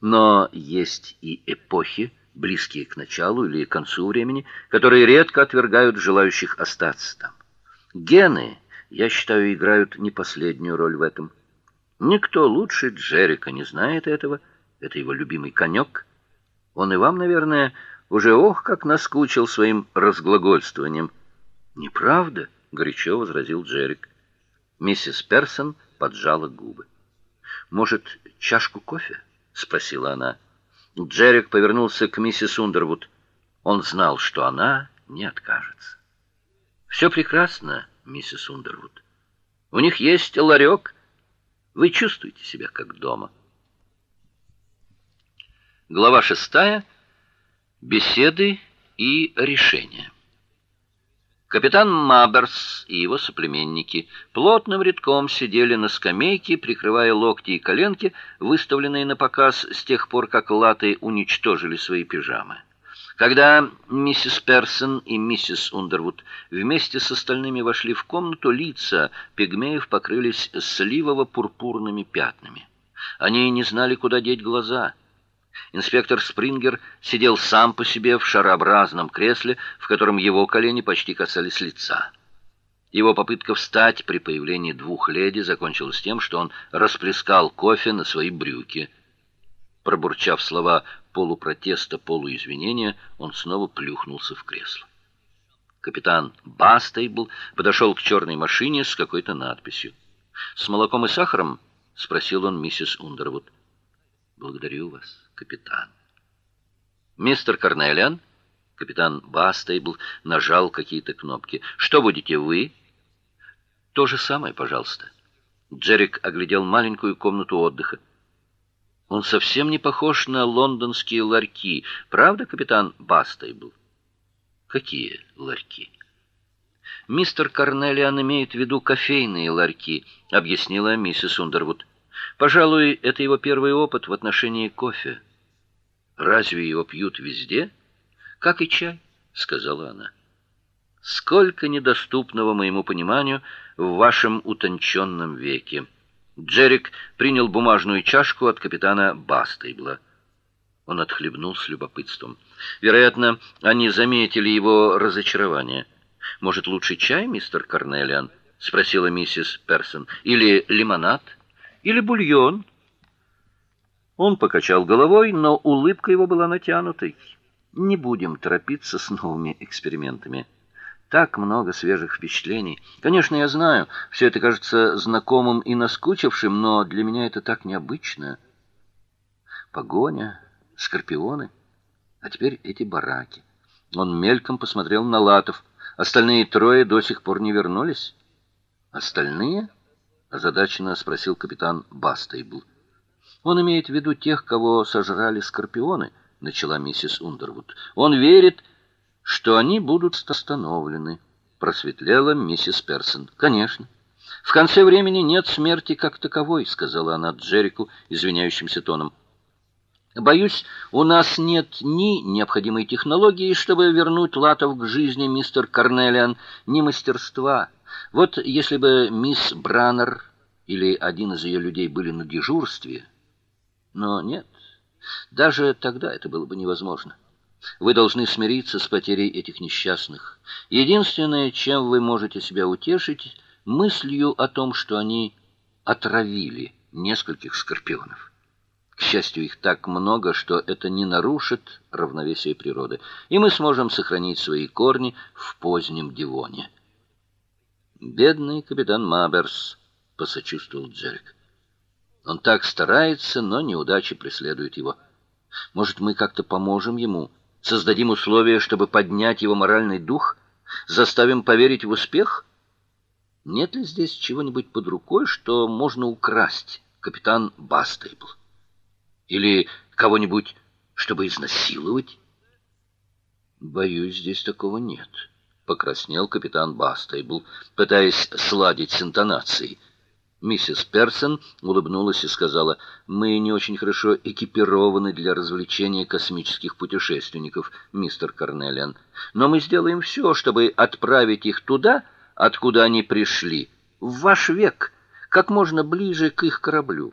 Но есть и эпохи, близкие к началу или к концу времени, которые редко отвергают желающих остаться там. Гены, я считаю, играют не последнюю роль в этом. Никто лучше Джерика не знает этого. Это его любимый конек. Он и вам, наверное, уже ох, как наскучил своим разглагольствованием. Неправда, горячо возразил Джерик. Миссис Персон поджала губы. Может, чашку кофе? Спросила она. Джерик повернулся к миссис Ундервуд. Он знал, что она не откажется. «Все прекрасно, миссис Ундервуд. У них есть ларек. Вы чувствуете себя как дома. Глава шестая. Беседы и решения. Капитан Маберс и его соплеменники плотным рядком сидели на скамейке, прикрывая локти и коленки, выставленные на показ с тех пор, как латы уничтожили свои пижамы. Когда миссис Персон и миссис Ундервуд вместе с остальными вошли в комнату, лица пигмеев покрылись сливово-пурпурными пятнами. Они не знали, куда деть глаза. Инспектор Спрингер сидел сам по себе в шарообразном кресле, в котором его колени почти касались лица. Его попытка встать при появлении двух леди закончилась тем, что он расплескал кофе на свои брюки. Пробурчав слова полупротеста, полуизвинения, он снова плюхнулся в кресло. Капитан Бастейбл подошел к черной машине с какой-то надписью. «С молоком и сахаром?» — спросил он миссис Ундервуд. «Благодарю вас, капитан». «Мистер Карнелиан?» Капитан Бастейбл нажал какие-то кнопки. «Что будете вы?» «То же самое, пожалуйста». Джерик оглядел маленькую комнату отдыха. Он совсем не похож на лондонские ларьки. Правда, капитан Бастейбл? Какие ларьки? Мистер Карнелиан имеет в виду кофейные ларьки, объяснила миссис Ундервуд. Пожалуй, это его первый опыт в отношении кофе. Разве его пьют везде? Как и чай, сказала она. Сколько недоступного моему пониманию в вашем утонченном веке. Джерик принял бумажную чашку от капитана Бастейбла. Он отхлебнул с любопытством. Вероятно, они заметили его разочарование. Может, лучше чай, мистер Карнелиан? спросила миссис Персон. Или лимонад? Или бульон? Он покачал головой, но улыбка его была натянутой. Не будем торопиться с новыми экспериментами так много свежих впечатлений. Конечно, я знаю, все это кажется знакомым и наскучившим, но для меня это так необычно. Погоня, скорпионы, а теперь эти бараки. Он мельком посмотрел на Латов. Остальные трое до сих пор не вернулись. Остальные? Озадаченно спросил капитан Бастейбл. Он имеет в виду тех, кого сожрали скорпионы, начала миссис Ундервуд. Он верит, что они будут остановлены, просветлела миссис Персон. Конечно. В конце времени нет смерти как таковой, сказала она Джеррику извиняющимся тоном. Боюсь, у нас нет ни необходимой технологии, чтобы вернуть Латов к жизни, мистер Карнелиан, ни мастерства. Вот если бы мисс Браннер или один из ее людей были на дежурстве, но нет. Даже тогда это было бы невозможно. Вы должны смириться с потерей этих несчастных. Единственное, чем вы можете себя утешить, мыслью о том, что они отравили нескольких скорпионов. К счастью, их так много, что это не нарушит равновесие природы, и мы сможем сохранить свои корни в позднем Дивоне. Бедный капитан Маберс, посочувствовал Джерик. Он так старается, но неудачи преследуют его. Может, мы как-то поможем ему? Создадим условия, чтобы поднять его моральный дух, заставим поверить в успех? Нет ли здесь чего-нибудь под рукой, что можно украсть, капитан Бастейбл? Или кого-нибудь, чтобы изнасиловать? Боюсь, здесь такого нет, покраснел капитан Бастейбл, пытаясь сладить с интонацией. Миссис Персон улыбнулась и сказала: "Мы не очень хорошо экипированы для развлечения космических путешественников, мистер Карнелиан, но мы сделаем все, чтобы отправить их туда, откуда они пришли, в ваш век, как можно ближе к их кораблю".